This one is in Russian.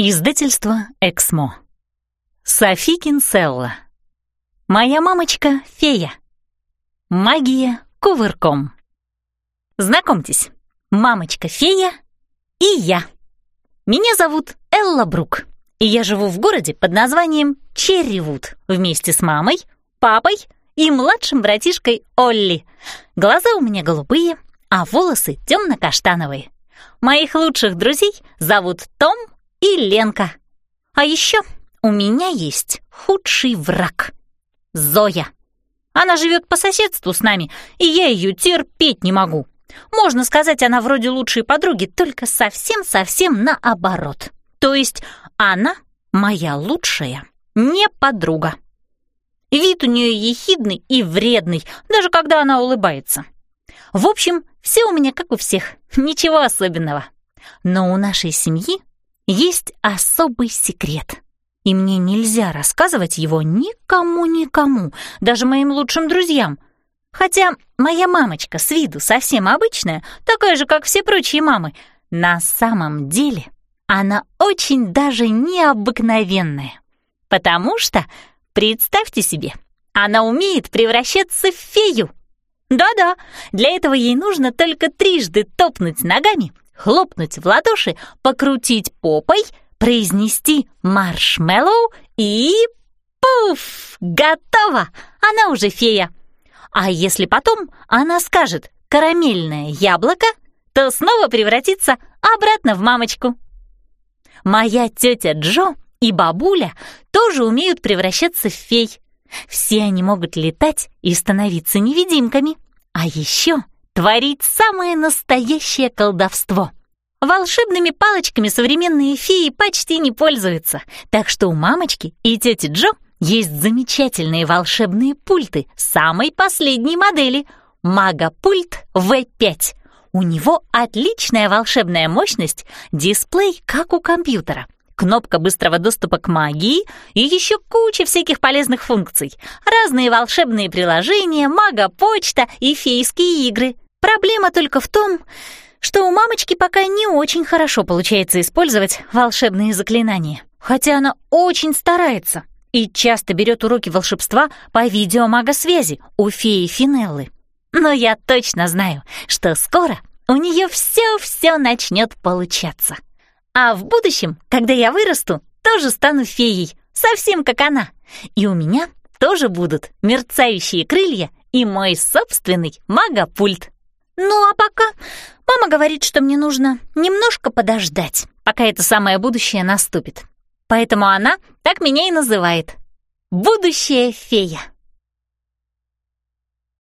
Издательство «Эксмо». Софи Кинселла. Моя мамочка — фея. Магия кувырком. Знакомьтесь, мамочка-фея и я. Меня зовут Элла Брук, и я живу в городе под названием Черривуд вместе с мамой, папой и младшим братишкой Олли. Глаза у меня голубые, а волосы темно-каштановые. Моих лучших друзей зовут Том и Ленка. А еще у меня есть худший враг — Зоя. Она живет по соседству с нами, и я ее терпеть не могу. Можно сказать, она вроде лучшей подруги, только совсем-совсем наоборот. То есть она моя лучшая, не подруга. Вид у нее ехидный и вредный, даже когда она улыбается. В общем, все у меня как у всех, ничего особенного. Но у нашей семьи есть особый секрет, и мне нельзя рассказывать его никому-никому, даже моим лучшим друзьям. Хотя моя мамочка с виду совсем обычная, такая же, как все прочие мамы, на самом деле она очень даже необыкновенная. Потому что, представьте себе, она умеет превращаться в фею. Да-да, для этого ей нужно только трижды топнуть ногами, хлопнуть в ладоши, покрутить попой, произнести маршмеллоу и... Пуф! Готово! Она уже фея. А если потом она скажет «карамельное яблоко», то снова превратится обратно в мамочку. Моя тетя Джо и бабуля тоже умеют превращаться в фей. Все они могут летать и становиться невидимками. А еще творить самое настоящее колдовство. Волшебными палочками современные феи почти не пользуются, так что у мамочки и тети Джо есть замечательные волшебные пульты самой последней модели — Мага-пульт V5. У него отличная волшебная мощность, дисплей как у компьютера — кнопка быстрого доступа к магии и еще куча всяких полезных функций. Разные волшебные приложения, мага-почта и фейские игры. Проблема только в том, что у мамочки пока не очень хорошо получается использовать волшебные заклинания. Хотя она очень старается и часто берет уроки волшебства по видеомагосвязи у феи Финеллы. Но я точно знаю, что скоро у нее все-все начнет получаться. А в будущем, когда я вырасту, тоже стану феей, совсем как она. И у меня тоже будут мерцающие крылья и мой собственный магопульт. Ну а пока мама говорит, что мне нужно немножко подождать, пока это самое будущее наступит. Поэтому она так меня и называет. Будущая фея.